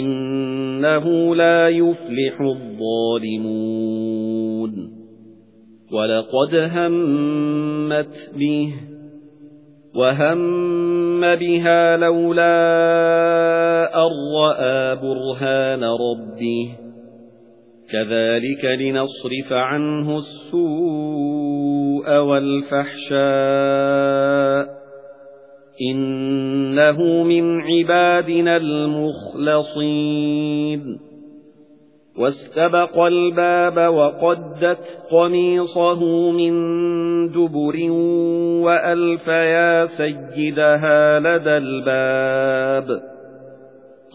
إنه لا يفلح الظالمون. وَلَقَدْ هَمَّتْ بِهِ وَهَمَّ بِهَا لَوْلَا أَن رَّأَىٰ بُرْهَانَ رَبِّهِ. كَذَلِكَ لِنَصْرِفَ عَنْهُ السُّوءَ وَالْفَحْشَاءَ. إِنَّهُ مِنْ عِبَادِنَا الْمُخْلَصِينَ وَاسْتَبَقَ الْبَابَ وَقَدَّتْ قَمِيصَهُ مِنْ دُبُرٍ وَأَلْفَ يَا سَيِّدَهَا لَدَى الْبَابِ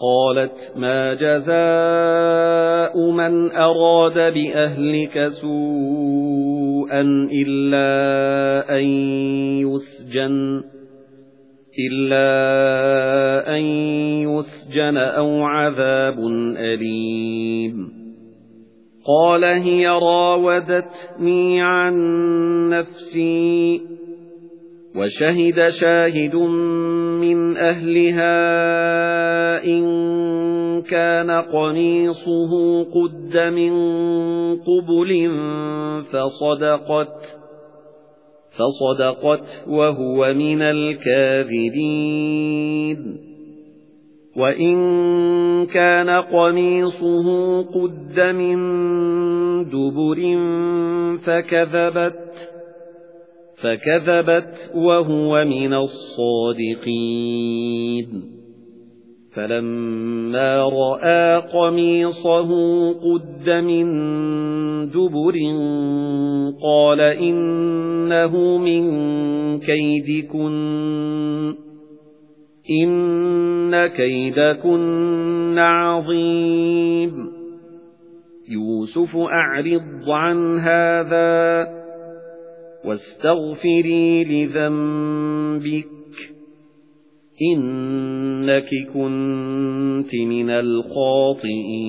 قَالَتْ مَا جَزَاءُ مَنْ أَرَادَ بِأَهْلِكَ سُوءًا إِلَّا أَنْ يُسْجَنَ إِلَّا أَن يُسْجَنَ أَوْ عَذَابٌ أَلِيمٌ قَالَ هِيَ رَاوَدَتْنِي عَن نَّفْسِي وَشَهِدَ شَاهِدٌ مِّنْ أَهْلِهَا إِن كَانَ قَمِيصُهُ قُدَّ مِن قُبُلٍ فَصَدَقَتْ فَصَدَقَتْ وَهُوَ مِنَ الْكَاذِبِينَ. وَإِن كَانَ قَمِيصُهُ قُدَّ مِن دُبُرٍ فَكَذَبَتْ فَكَذَبَتْ وَهُوَ مِنَ الصَّادِقِينَ. فَلَمَّا رَأَى قَمِيصَهُ قُدَّ مِن دُبُرٍ قَالَ إِنَّهُ مِن كَيْدِكُنَّ إِنَّ كَيْدَكُنَّ عَظِيمٌ يُوسُفُ أَعْرِضْ عَنْ هَذَا وَاسْتَغْفِرِي لِذَنبِكِ إِنَّكِ كُنتِ مِنَ الْخَاطِئِينَ